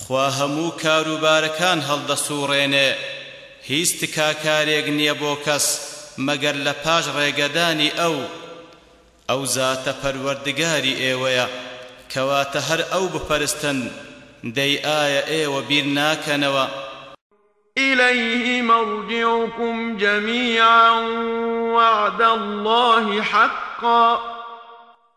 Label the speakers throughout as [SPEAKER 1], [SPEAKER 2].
[SPEAKER 1] خوا هەموو کارو بارەکان هەڵدەسوڕێنێ هیچ تکاکارێک نیە بۆ کەس مەگەر لە پاش ڕێگەدانی ئەو ئەو زاتە پەروەردگاری ئێوەیە کەواتە هەر ئەو بپەرستن دەی ئایا ئێوە بیر ناکەنەوە
[SPEAKER 2] الیه مرجعکم جمیعا وعد الله حقا.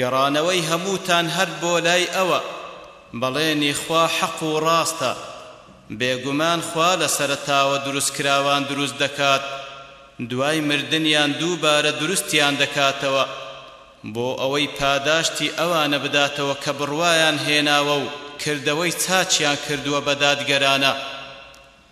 [SPEAKER 1] گەڕانەوەی هەمووتان هەر بۆ لای ئەوە، بەڵێنی خوا حەق و ڕاستە، بێگومان خوا لە سەرەتاوە دروستکراوان دروست دەکات، دوای مردنیان دووبارە دروستیان دەکاتەوە، بۆ ئەوەی پاداشتی ئەوانە بداتەوە کە بڕوایان هێناوە و کردەوەی چاکیان کردووە بە دادگەرانە.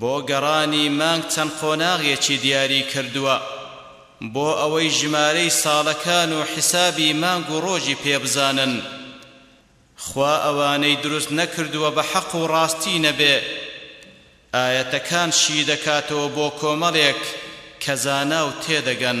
[SPEAKER 1] بۆ گەڕانی مانگ چەند قۆناغێکی دیاری کردووە بۆ ئەوەی ژمارەی ساڵەکان و حیسابی مانگ و ڕۆژی پێ بزانن. خوا ئەوانەی دروست نەکردووە بە حەق و ڕاستی نەبێ. ئایەتەکان شی دەکاتەوە بۆ کۆمەڵێک کە زانا و تێدەگەن.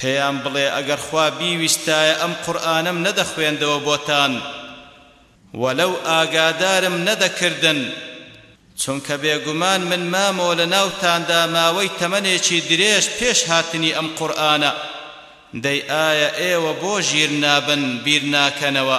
[SPEAKER 2] پێیان بڵێ ئەگەر خوا بیویستایە ئەم قورئانەم نەدەخوێندەوە بۆتان و لەو ئاگادارم نەدەکردن، چونکە بێگومان من مامەوە لە ناوتاندا ماوەی تەمەنێکی درێژ پێش هاتنی ئەم قورئانە، دەی ئایا ئێوە بۆ ژیر نابن، بیر ناکەنەوە؟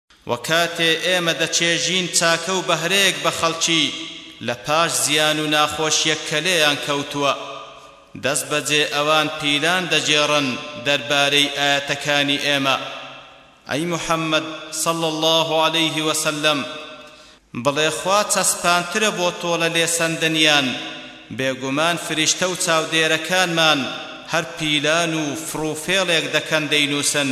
[SPEAKER 2] وە کاتێ ئێمە دەچێژین چاکە و بەهرەیەک بە خەڵکی لە پاش زیان و ناخۆشیەک کە لێیان کەوتووە دەست بەجێ ئەوان پیلان دەگێڕن دەربارەی ئایەتەکانی ئێمە ئەی محمد صلی اللە علیه وسلم بڵێ خوا چەسپانترە بۆ تۆڵە لێسەندنیان بێگومان فریشتە و چاودێرەکانمان هەر پیلان و فڕوفێڵێک دەکەن دەینووسن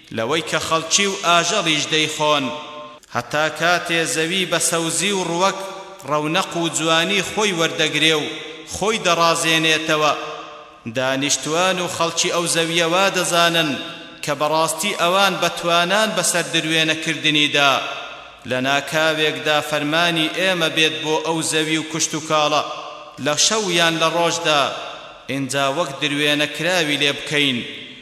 [SPEAKER 1] لەوەی کە خەڵکی و ئاژەڵیش دەیخۆن. هەتا کاتێ زەوی بە سەوزی و ڕوەک، ڕەونەق و جوانی خۆی وەردەگرێ و خۆی دەڕازێنێتەوە. دانیشتوان و خەڵکی ئەو زەویە وا دەزانن کە بەڕاستی ئەوان بە توانان بەسەر دروێنە کردنیدا. لە ناکاوێکدا فەرمانی ئێمە بێت بۆ ئەو زەوی و کشتوکاڵە لە شەو یان لە ڕۆژدا، ئینجا وەک دروێنە کراوی لێ
[SPEAKER 2] بکەین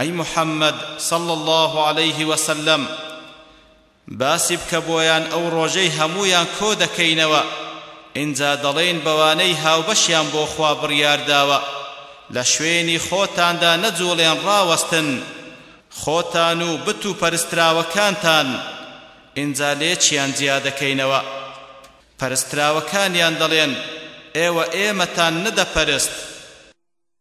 [SPEAKER 1] ئەی محمد صلی اللە علیه وسلم باسی بکە بۆیان ئەو ڕۆژەی هەموویان کۆ دەکەینەوە ئینجا دەڵێین بەوانەی هاوبەشیان بۆ خوا بڕیارداوە لە شوێنی خۆتاندا نەجوڵێن ڕاوەستن خۆتان و بت و پەرستراوەکانتان ئینجا لێکیان جیا دەکەینەوە پەرستراوەکانیان دەڵێن ئێوە ئێمەتان نەدەپەرست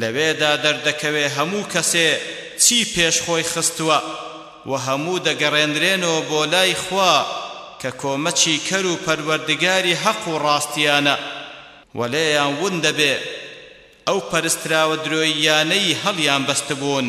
[SPEAKER 1] لەوێدا دەردەکەوێ هەموو کەسێ چی پێش خۆی خستوە و هەموو دەگەڕێنرێنەوە بۆ لای خوا
[SPEAKER 2] کە کۆمەکی کەر و پەروەردگاری هەق و ڕاستیانە و لێیان ون دەبێ ئەو پەرستراوە درۆییانەی هەڵیان بەستبوون.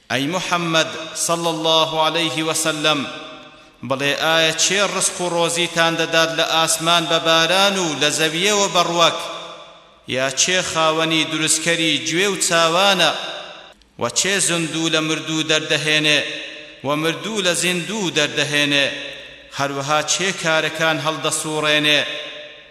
[SPEAKER 2] ئەی محمد صلی اللە علیه وسلم بڵێ ئایا کێ ڕزق و ڕۆزیتان دەدات لە ئاسمان بە باران و لە زەویەوە بە ڕوەک یا کێ خاوەنی دروستکەری گوێ و چاوانە و کێ زندوو لە مردوو دەردەهێنێ و مردوو لە زیندوو دەردەهێنێ هەروەها کێ کارەکان هەڵدەسووڕێنێ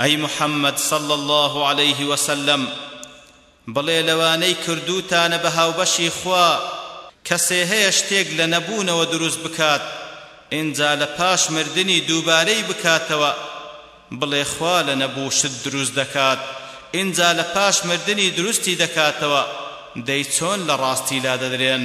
[SPEAKER 2] ئەی محمد صلی اللە علیه وسلم بڵێ لەوانەی کردووتانە بە هاوبەشی خوا کەسێ هەیە شتێک لە نەبوونەوە دروست بکات ئینجا لە پاش مردنی دووبارەی بکاتەوە بڵێ خوا لە نەبوو شت دروست دەکات ئینجا لە پاش مردنی دروستی دەکاتەوە دەی چۆن لە ڕاستی لادەدرێن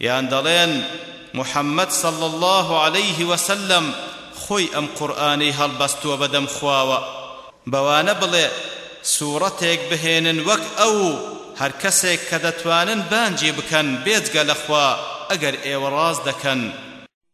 [SPEAKER 2] یان دەڵێن محمد صلی اللە علیه وسلم خۆی ئەم قورئانەی هەڵبەستووە بە دەم خواوە بەوانە بڵێ سوڕەتێک بهێنن وەک ئەو و هەر کەسێک کە دەتوانن بانگی بکەن بێجگە لە خوا ئەگەر ئێوە ڕاست دەکەن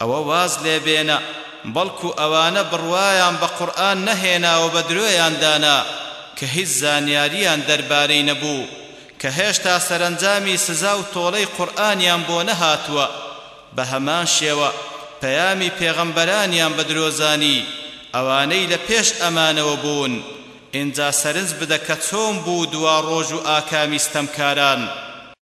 [SPEAKER 2] ئەوە واز لێ بێنە، بەڵکو ئەوانە بڕوایان بە قورئان نەهێناوە بە درۆیان دانا کە هیچ زانیاریان دەربارەی نەبوو، کە هێشتا سەرەنجامی سزا و تۆڵەی قورئانیان بۆ نەهاتووە، بە هەمان شێوە پەیامی پێغەمبەرانیان بە درۆ زانی ئەوانەی لە پێش ئەمانەوە بوون، ئینجا سەرنج بدە کە چۆن بوو دوا ڕۆژ و ئاکامی ستەمکاران.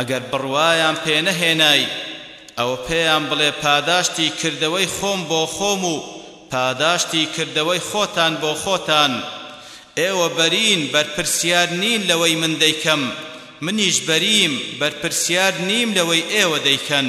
[SPEAKER 2] ئەگەر بڕوایان پێ نەهێنای، ئەوە پێیان بڵێ پاداشتی کردەوەی خۆم بۆ خۆم و پاداشتی کردەوەی خۆتان بۆ خۆتان. ئێوە بەرین، بەرپرسیار نین لەوەی من دەیکەم، منیش بەریم، بەرپرسیار نیم لەوەی ئێوە دەیکەن.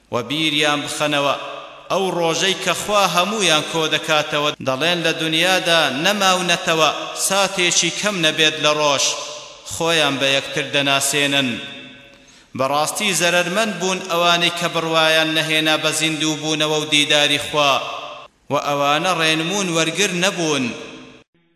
[SPEAKER 2] وە بیریان بخەنەوە ئەو ڕۆژەی کە خوا هەموویان کۆدەکاتەوە دەڵێن لە دونیادا نەماونەتەوە ساتێکی کەم نەبێت لە ڕۆژ خۆیان بە یەکتر دەناسێنن بەڕاستی زەرەرمەند بوون ئەوانەی کە بڕوایان نەهێنا بە زیندوو بوونەوە و دیداری خوا
[SPEAKER 1] وە ئەوانە ڕێنموون وەرگر نەبوون.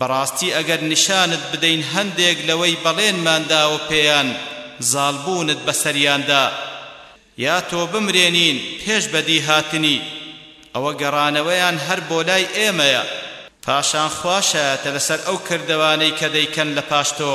[SPEAKER 2] بەڕاستی ئەگەر نیشانت بدەین هەندێک لەوەی بەڵێنمان داوە پێیان زاڵبوونت بەسەریاندا یا تۆ بمرێنین پێش بەدی هاتنی ئەوە گەڕانەوەیان هەر بۆ لای ئێمەیە پاشان خوا شایەتە لەسەر ئەو کردەوانەی کە دەیکەن لەپاش تۆ.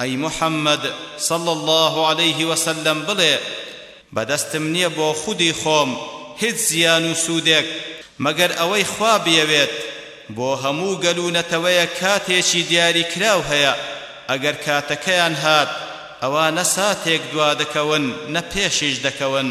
[SPEAKER 2] ئەی محمد صلی اللە علیه وسلم بڵێ، بەدەستم نیە بۆ خودی خۆم هیچ زیان و سوودێک مەگەر ئەوەی خوا بیەوێت، بۆ هەموو گەل و نەتەوەیەک کاتێکی دیاری کراو هەیە، ئەگەر کاتەکەیان هات ئەوا نە ساتێک دوا دەکەون نە پێشیش دەکەون.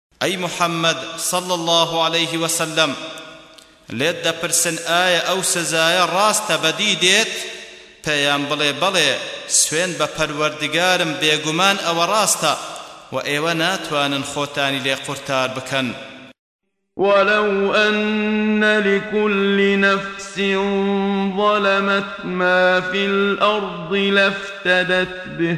[SPEAKER 2] ئەی محمد صلی اللە علیه وسلم لێت دەپرسن ئایا ئەو سزایە ڕاستە بەدی دێت پێیان بڵێ بەڵێ سوێن بە پەروەردگارم بێگومان ئەوە ڕاستە و ئێوە ناتوانن خۆتانی لێ قورتار بکەن
[SPEAKER 1] ولو أن لكل نفس ظلمت ما في الأرض لافتدت به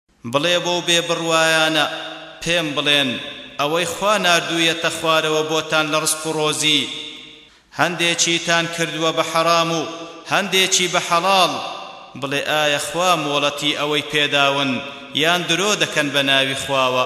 [SPEAKER 1] بڵێ بەو بێ بڕوایانە، پێم بڵێن، ئەوەی خوا ناردوویەتە خوارەوە بۆتان لە ڕزق و ڕۆزی، هەندێکیتان کردووە بە حەرام و هەندێکی بە حەڵاڵ، بڵێ ئایا خوا مۆڵەتی ئەوەی پێداون یان درۆ دەکەن بە ناوی خواوە؟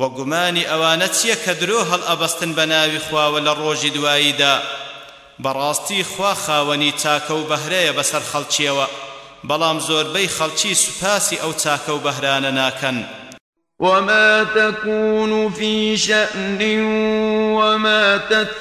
[SPEAKER 2] وە
[SPEAKER 1] گومانی ئەوانە چیە کە درۆ هەڵئەبەستن بە ناوی خوا و لە ڕۆژی دواییدا؟ بەڕاستی خوا خاوەنی چاکە و بەهرەیە بەسەر خەڵکیەوە، بەڵام زۆربەی خەڵکی سوپاسی ئەو چاکە و بەهرانە ناکەن.
[SPEAKER 2] وما تكون في شأن وما تتلو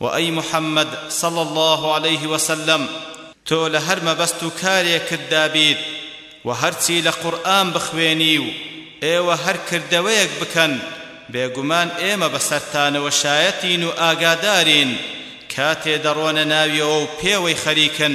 [SPEAKER 2] و
[SPEAKER 1] ئەی محمد صلی اللە علیه وسلم تۆ لە هەر مەبەست و کارێکتدا بیت و هەرچی لە قورئان بخوێنی و ئێوە هەر کردەوەیەک بکەن بێگومان ئێمە بەسەرتانەوە شایەتین و ئاگادارین کاتێ دەڕۆنە ناویەوە و پێوەی خەریکن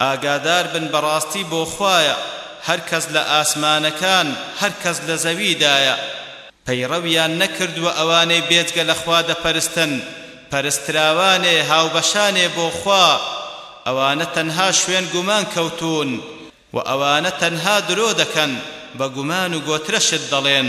[SPEAKER 1] ئاگادار بن
[SPEAKER 2] بەڕاستی بۆ خوایە هەر کەس لە ئاسمانەکان هەر کەس لە زەویدایە پەیڕەویان نەکردووە ئەوانەی بێجگە لە خوا دەپەرستن پەرستراوانێ هاوبەشانێ بۆ خوا ئەوانە تەنها شوێن گومان کەوتوون وە ئەوانە تەنها درۆ دەکەن بە گومان و
[SPEAKER 1] گۆترە
[SPEAKER 2] شت دەڵێن.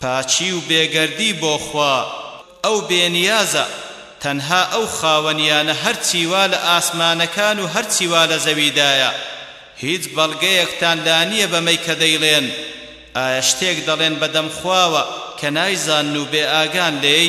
[SPEAKER 2] پاچی و بێگەردی بۆ خوا ئەو بێنیازە تەنها ئەو خاوەنیانە هەرچی وا لە ئاسمانەکان و هەرچی وا لە زەویدایە هیچ بەڵگەیەکتان لا نیە بەمەی کە دەیڵێن ئایا شتێک دەڵێن بەدەم خواوە کە نایزانن و بێ ئاگان لێی؟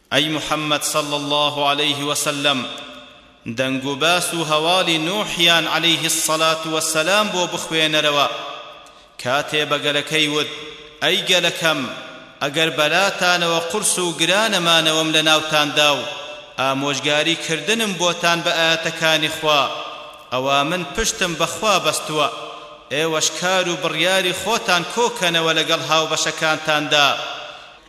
[SPEAKER 2] ئەی محمد صلی اللە علیه وسلم دەنگ و باس و هەواڵی نوحیان علیه الصلوە والسلام بۆ بخوێنەرەوە کاتێ بە گەلەکەی وت ئەی گەلەکەم ئەگەر بەلاتانەوە قورس و گرانە مانەوەم لە ناوتاندا و ئامۆژگاری کردنم بۆتان بە ئایەتەکانی خوا ئەوا من پشتم بەخوا بەستووە ئێوەش کار و بڕیاری خۆتان کۆکەنەوە لەگەڵ هاوبەشەکانتاندا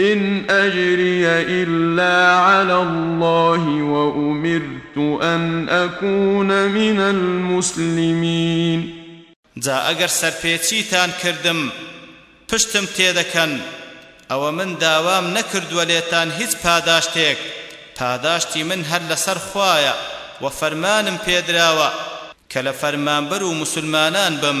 [SPEAKER 2] ان اجری الا علی
[SPEAKER 1] اللە وامرت ان اکون من المسلمین.
[SPEAKER 2] جا ئەگەر سەرپێچیتان کردم پشتم تێدەکەن، ئەوە من داوام نەکردووە لێتان هیچ پاداشتێک، پاداشتی من هەر لەسەر خوایە و فەرمانم پێدراوە کە لە فەرمانبەر و موسلمانان بم،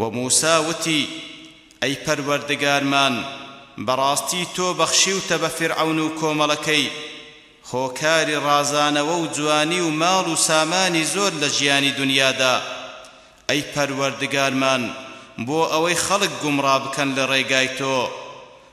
[SPEAKER 2] وە موسا وتی، ئەی پەروەردگارمان بەڕاستی تۆ بەخشیوتە بە فیرعەون و کۆمەڵەکەی هۆکاری ڕازانەوە و جوانی و ماڵ و سامانی زۆر لە ژیانی دونیادا، ئەی پەروەردگارمان بۆ ئەوەی خەڵک گومڕا بکەن لە ڕێگای تۆ،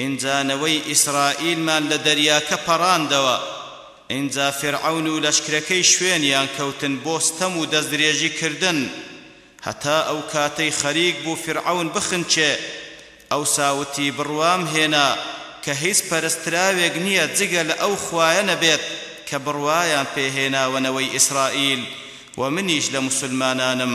[SPEAKER 1] ئینجا
[SPEAKER 2] نەوەی ئیسرائیلمان لە دەریاکە پەڕاندەوە، ئینجا فیرعەون و لەشکرەکەی شوێنیان کەوتن بۆ ستەم و دەستدرێژی کردن، هەتا ئەو کاتەی خەریک بوو فیرعەون بخنکێ، ئەوسا وتی بڕوام هێنا کە هیچ پەرستراوێک نییە جگە لە ئەو خوایە نەبێت کە بڕوایان پێ هێناوە نەوەی ئیسرائیل و منیش لە موسلمانانم.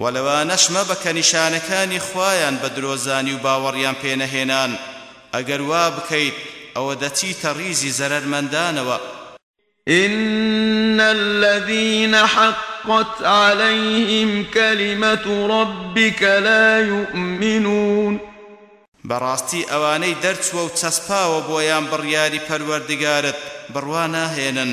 [SPEAKER 2] وە لەوانەش مەبە کە نیشانەکانی خوایان بە درۆ زانی و باوەڕیان پێ نەهێنان، ئەگەر وا بکەیت ئەوە دەچیتە ڕیزی زەرەرمەندانەوە.
[SPEAKER 1] ان الذین حقت علیهم کلمت ربک لا یومنون.
[SPEAKER 2] بەڕاستی ئەوانەی دەرچووە و چەسپاوە بۆیان بڕیاری پەروەردگارت بڕوا ناهێنن.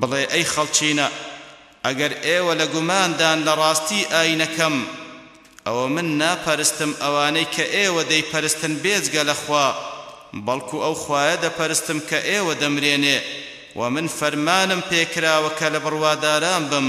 [SPEAKER 2] بڵێ
[SPEAKER 1] ئەی خەڵکینە ئەگەر ئێوە لە گوماندان لە ڕاستی ئاینەکەم ئەوە من ناپەرستم ئەوانەی کە ئێوە دەیپەرستن بێجگە لە خوا بەڵکو ئەو خوایە دەپەرستم کە ئێوە دەمرێنێ وە من فەرمانم پێکراوە کە لە بڕواداران بم.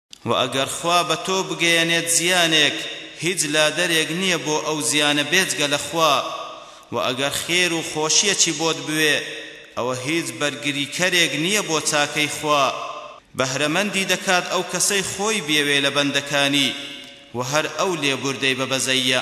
[SPEAKER 1] وە ئەگەر خوا بە تۆ بگەیەنێت زیانێک هیچ لادەرێک نیە بۆ ئەو زیانە بێجگە لە خوا وە ئەگەر خێر و خۆشیەکی بۆت بوێ ئەوە هیچ بەرگری کەرێک نیە بۆ چاکەی خوا بەهرەمەندی دەکات ئەو کەسەی خۆی بیەوێ لە بەندەکانی وە هەر ئەو لێبوردەی
[SPEAKER 2] بە بەزەییە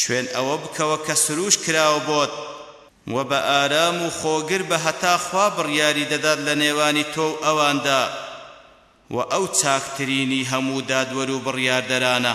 [SPEAKER 1] شوێن ئەوە بکەوە کە سرووش کراوە بۆت و بە ئارام و خۆگر بە هەتا خوا بڕیاری دەدات لە نێوانی تۆ و ئەواندا و ئەو چاکترینی هەموو دادوەر و بڕیاردەرانە.